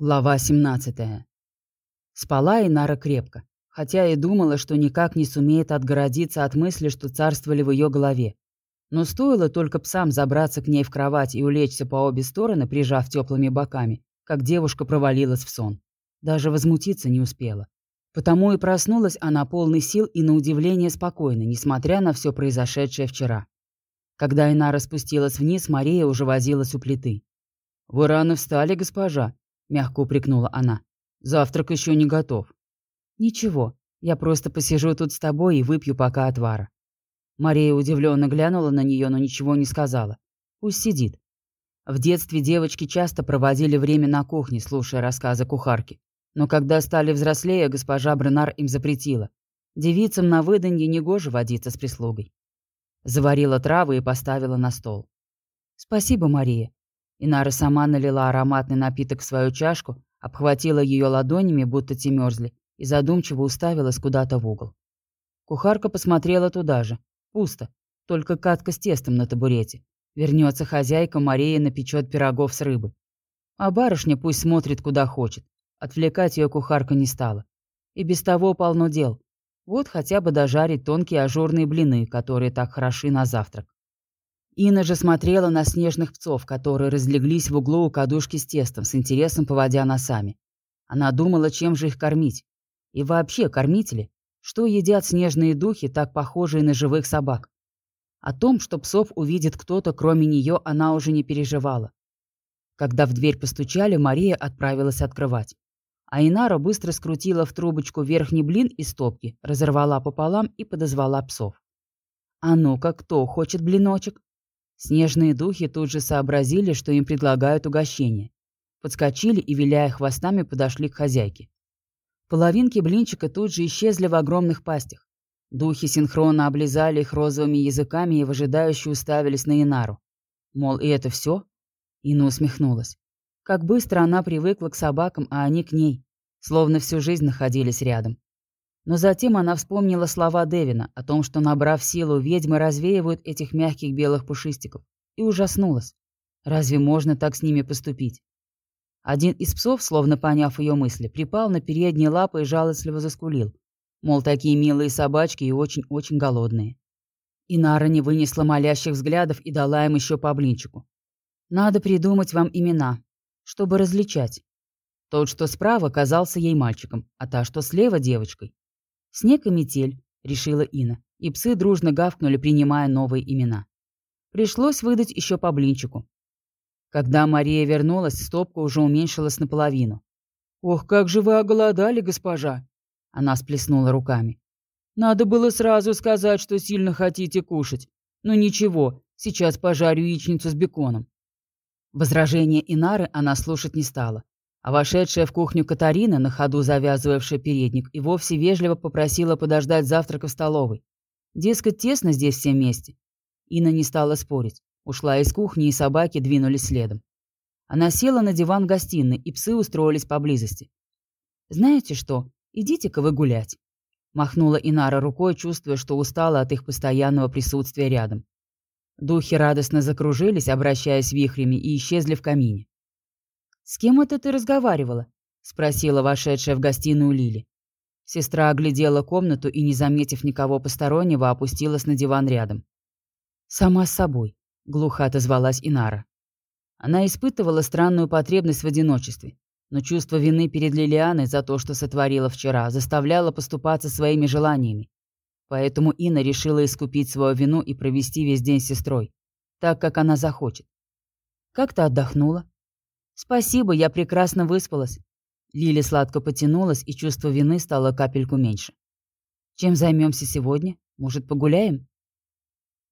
Глава 17. Спала Инара крепко, хотя и думала, что никак не сумеет отгородиться от мысли, что царствовали в ее голове. Но стоило только псам забраться к ней в кровать и улечься по обе стороны, прижав теплыми боками, как девушка провалилась в сон. Даже возмутиться не успела. Потому и проснулась она полной сил и на удивление спокойно, несмотря на все произошедшее вчера. Когда Инара спустилась вниз, Мария уже возилась у плиты. «Вы рано встали, госпожа», мягко упрекнула она. Завтрак еще не готов. Ничего, я просто посижу тут с тобой и выпью пока отвара. Мария удивленно глянула на нее, но ничего не сказала. Пусть сидит. В детстве девочки часто проводили время на кухне, слушая рассказы кухарки. Но когда стали взрослее, госпожа Бренар им запретила. Девицам на выданье негоже водиться с прислугой. Заварила травы и поставила на стол. «Спасибо, Мария. Инара сама налила ароматный напиток в свою чашку, обхватила ее ладонями, будто те мерзли, и задумчиво уставилась куда-то в угол. Кухарка посмотрела туда же. Пусто. Только катка с тестом на табурете. Вернется хозяйка, Мария напечет пирогов с рыбы. А барышня пусть смотрит, куда хочет. Отвлекать ее кухарка не стала. И без того полно дел. Вот хотя бы дожарить тонкие ажурные блины, которые так хороши на завтрак. Инна же смотрела на снежных пцов, которые разлеглись в углу у кадушки с тестом, с интересом поводя носами. Она думала, чем же их кормить. И вообще, кормители, что едят снежные духи, так похожие на живых собак. О том, что псов увидит кто-то, кроме нее, она уже не переживала. Когда в дверь постучали, Мария отправилась открывать. А Инара быстро скрутила в трубочку верхний блин из стопки, разорвала пополам и подозвала псов. «А ну-ка, кто хочет блиночек?» Снежные духи тут же сообразили, что им предлагают угощение. Подскочили и, виляя хвостами, подошли к хозяйке. Половинки блинчика тут же исчезли в огромных пастях. Духи синхронно облизали их розовыми языками и выжидающе уставились на Инару. Мол, и это все? Ина усмехнулась. Как быстро она привыкла к собакам, а они к ней. Словно всю жизнь находились рядом. Но затем она вспомнила слова Девина о том, что, набрав силу, ведьмы развеивают этих мягких белых пушистиков, и ужаснулась. Разве можно так с ними поступить? Один из псов, словно поняв ее мысли, припал на передние лапы и жалостливо заскулил. Мол, такие милые собачки и очень-очень голодные. И Нара не вынесла молящих взглядов и дала им еще по блинчику. Надо придумать вам имена, чтобы различать. Тот, что справа, казался ей мальчиком, а та, что слева, девочкой. «Снег и метель», — решила Инна, и псы дружно гавкнули, принимая новые имена. Пришлось выдать еще по блинчику. Когда Мария вернулась, стопка уже уменьшилась наполовину. «Ох, как же вы оголодали, госпожа!» Она сплеснула руками. «Надо было сразу сказать, что сильно хотите кушать. Но ничего, сейчас пожарю яичницу с беконом». Возражения Инары она слушать не стала. А вошедшая в кухню Катарина, на ходу завязывавшая передник, и вовсе вежливо попросила подождать завтрака в столовой. Дескать, тесно здесь все вместе. Инна не стала спорить. Ушла из кухни, и собаки двинулись следом. Она села на диван в гостиной, и псы устроились поблизости. «Знаете что? Идите-ка вы гулять», — махнула Инара рукой, чувствуя, что устала от их постоянного присутствия рядом. Духи радостно закружились, обращаясь вихрями, и исчезли в камине. «С кем это ты разговаривала?» — спросила вошедшая в гостиную Лили. Сестра оглядела комнату и, не заметив никого постороннего, опустилась на диван рядом. «Сама с собой», — глухо отозвалась Инара. Она испытывала странную потребность в одиночестве, но чувство вины перед Лилианой за то, что сотворила вчера, заставляло поступаться своими желаниями. Поэтому Инна решила искупить свою вину и провести весь день с сестрой, так, как она захочет. «Как ты отдохнула?» «Спасибо, я прекрасно выспалась». Лили сладко потянулась, и чувство вины стало капельку меньше. «Чем займемся сегодня? Может, погуляем?»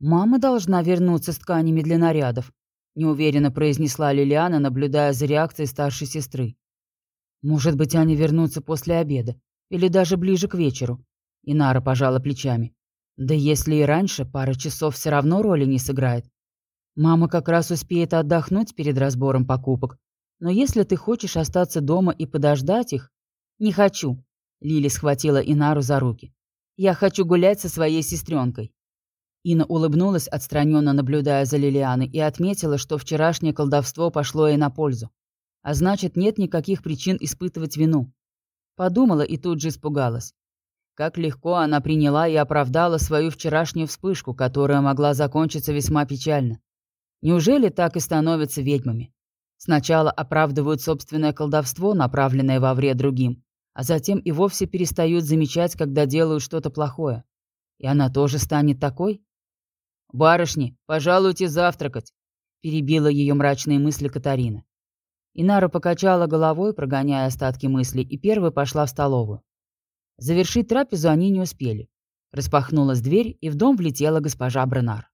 «Мама должна вернуться с тканями для нарядов», неуверенно произнесла Лилиана, наблюдая за реакцией старшей сестры. «Может быть, они вернутся после обеда, или даже ближе к вечеру», Инара пожала плечами. «Да если и раньше, пара часов все равно роли не сыграет. Мама как раз успеет отдохнуть перед разбором покупок, но если ты хочешь остаться дома и подождать их... Не хочу. Лили схватила Инару за руки. Я хочу гулять со своей сестренкой. Ина улыбнулась, отстраненно наблюдая за Лилианой, и отметила, что вчерашнее колдовство пошло ей на пользу. А значит, нет никаких причин испытывать вину. Подумала и тут же испугалась. Как легко она приняла и оправдала свою вчерашнюю вспышку, которая могла закончиться весьма печально. Неужели так и становятся ведьмами? Сначала оправдывают собственное колдовство, направленное во вред другим, а затем и вовсе перестают замечать, когда делают что-то плохое. И она тоже станет такой? «Барышни, пожалуйте завтракать», — перебила ее мрачные мысли Катарина. Инара покачала головой, прогоняя остатки мыслей, и первой пошла в столовую. Завершить трапезу они не успели. Распахнулась дверь, и в дом влетела госпожа Бренар.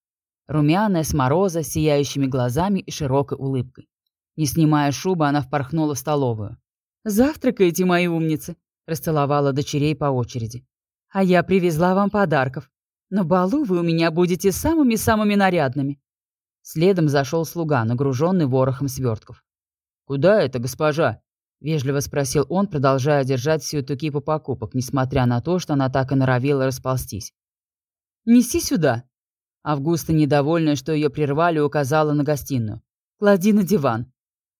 Румяная, с мороза, сияющими глазами и широкой улыбкой. Не снимая шубы, она впорхнула в столовую. «Завтракаете, мои умницы!» – расцеловала дочерей по очереди. «А я привезла вам подарков. На балу вы у меня будете самыми-самыми нарядными». Следом зашел слуга, нагруженный ворохом свертков. «Куда это, госпожа?» – вежливо спросил он, продолжая держать всю эту кипу покупок, несмотря на то, что она так и норовила расползтись. «Неси сюда!» Августа, недовольная, что ее прервали, указала на гостиную. «Клади на диван!»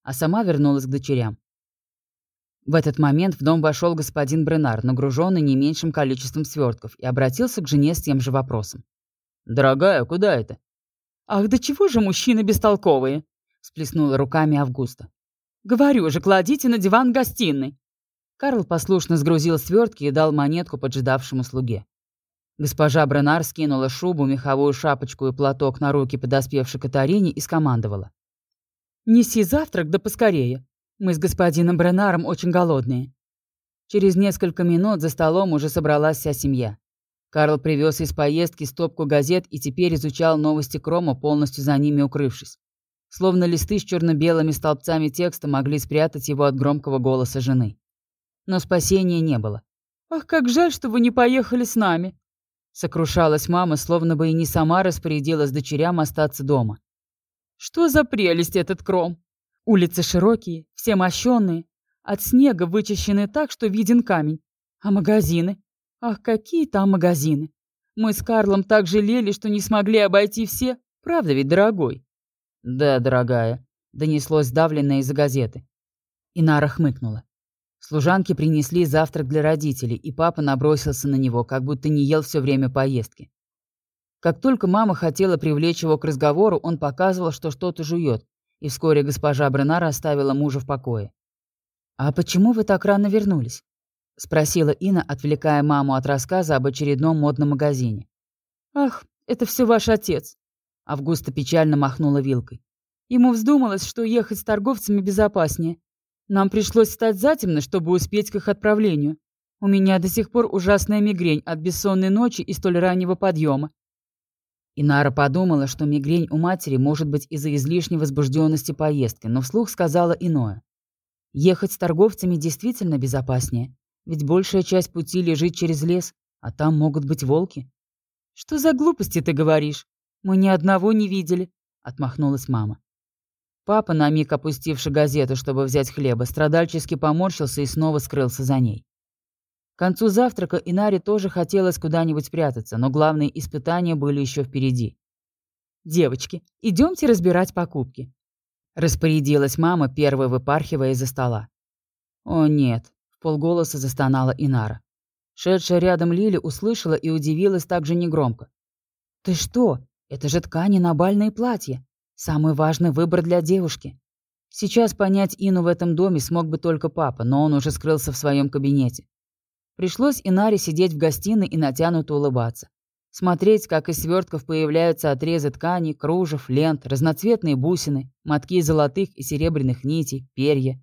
А сама вернулась к дочерям. В этот момент в дом вошел господин Бренар, нагруженный не меньшим количеством свертков, и обратился к жене с тем же вопросом. «Дорогая, куда это?» «Ах, да чего же мужчины бестолковые?» – сплеснула руками Августа. «Говорю же, кладите на диван гостиной!» Карл послушно сгрузил свертки и дал монетку поджидавшему слуге. Госпожа Бренар скинула шубу, меховую шапочку и платок на руки подоспевшей Катарине и скомандовала. «Неси завтрак, да поскорее. Мы с господином Бренаром очень голодные». Через несколько минут за столом уже собралась вся семья. Карл привез из поездки стопку газет и теперь изучал новости Крома, полностью за ними укрывшись. Словно листы с черно-белыми столбцами текста могли спрятать его от громкого голоса жены. Но спасения не было. «Ах, как жаль, что вы не поехали с нами!» Сокрушалась мама, словно бы и не сама распорядилась дочерям остаться дома. «Что за прелесть этот Кром! Улицы широкие, все мощенные, от снега вычищены так, что виден камень. А магазины? Ах, какие там магазины! Мы с Карлом так жалели, что не смогли обойти все. Правда ведь, дорогой? Да, дорогая, донеслось давленное из-за газеты. Инара хмыкнула. Служанки принесли завтрак для родителей, и папа набросился на него, как будто не ел все время поездки. Как только мама хотела привлечь его к разговору, он показывал, что что-то жует, и вскоре госпожа Бренара оставила мужа в покое. «А почему вы так рано вернулись?» — спросила Инна, отвлекая маму от рассказа об очередном модном магазине. «Ах, это все ваш отец!» Августа печально махнула вилкой. Ему вздумалось, что ехать с торговцами безопаснее. Нам пришлось встать затемно, чтобы успеть к их отправлению. У меня до сих пор ужасная мигрень от бессонной ночи и столь раннего подъема. Инара подумала, что мигрень у матери может быть из-за излишней возбужденности поездки, но вслух сказала иное. Ехать с торговцами действительно безопаснее, ведь большая часть пути лежит через лес, а там могут быть волки. «Что за глупости ты говоришь? Мы ни одного не видели», — отмахнулась мама. Папа, на миг опустивший газету, чтобы взять хлеба, страдальчески поморщился и снова скрылся за ней. К концу завтрака Инаре тоже хотелось куда-нибудь спрятаться, но главные испытания были еще впереди. «Девочки, идемте разбирать покупки», — распорядилась мама, первая выпархивая из-за стола. «О, нет», — в полголоса застонала Инара. Шедшая рядом Лили услышала и удивилась также негромко. «Ты что? Это же ткани на бальные платья. Самый важный выбор для девушки». Сейчас понять Ину в этом доме смог бы только папа, но он уже скрылся в своем кабинете. Пришлось Инаре сидеть в гостиной и натянуто улыбаться. Смотреть, как из свертков появляются отрезы ткани, кружев, лент, разноцветные бусины, мотки золотых и серебряных нитей, перья.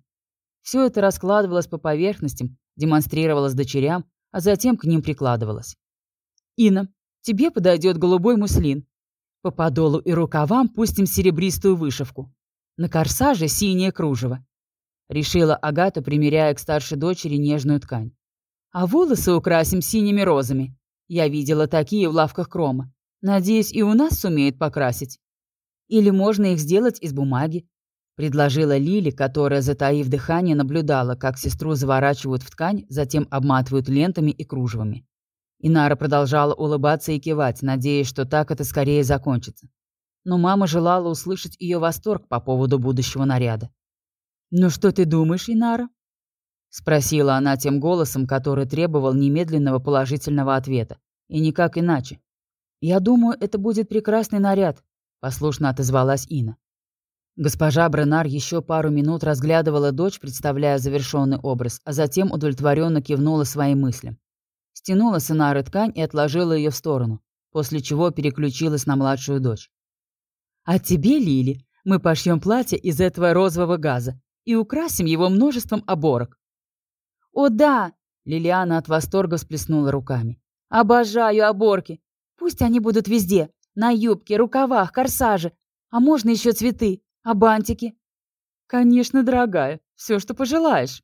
Все это раскладывалось по поверхностям, демонстрировалось дочерям, а затем к ним прикладывалось. «Инна, тебе подойдет голубой муслин. По подолу и рукавам пустим серебристую вышивку. На корсаже синее кружево», — решила Агата, примеряя к старшей дочери нежную ткань. А волосы украсим синими розами. Я видела такие в лавках Крома. Надеюсь, и у нас сумеют покрасить. Или можно их сделать из бумаги. Предложила Лили, которая, затаив дыхание, наблюдала, как сестру заворачивают в ткань, затем обматывают лентами и кружевами. Инара продолжала улыбаться и кивать, надеясь, что так это скорее закончится. Но мама желала услышать ее восторг по поводу будущего наряда. «Ну что ты думаешь, Инара?» Спросила она тем голосом, который требовал немедленного положительного ответа. И никак иначе. «Я думаю, это будет прекрасный наряд», — послушно отозвалась Ина. Госпожа Бренар еще пару минут разглядывала дочь, представляя завершенный образ, а затем удовлетворенно кивнула своим мыслям. Стянула с Инары ткань и отложила ее в сторону, после чего переключилась на младшую дочь. «А тебе, Лили, мы пошьем платье из этого розового газа и украсим его множеством оборок. «О, да!» — Лилиана от восторга всплеснула руками. «Обожаю оборки! Пусть они будут везде, на юбке, рукавах, корсаже. А можно еще цветы, а бантики?» «Конечно, дорогая, все, что пожелаешь».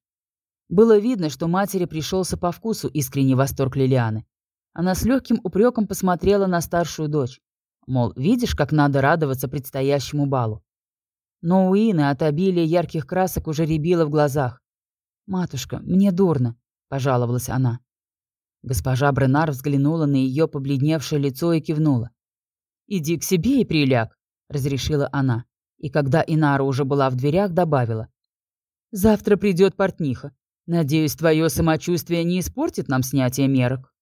Было видно, что матери пришелся по вкусу искренний восторг Лилианы. Она с легким упреком посмотрела на старшую дочь. Мол, видишь, как надо радоваться предстоящему балу. Но у Ины от обилия ярких красок уже рябило в глазах. «Матушка, мне дурно», — пожаловалась она. Госпожа Бренар взглянула на ее побледневшее лицо и кивнула. «Иди к себе и приляг», — разрешила она. И когда Инара уже была в дверях, добавила. «Завтра придет портниха. Надеюсь, твое самочувствие не испортит нам снятие мерок».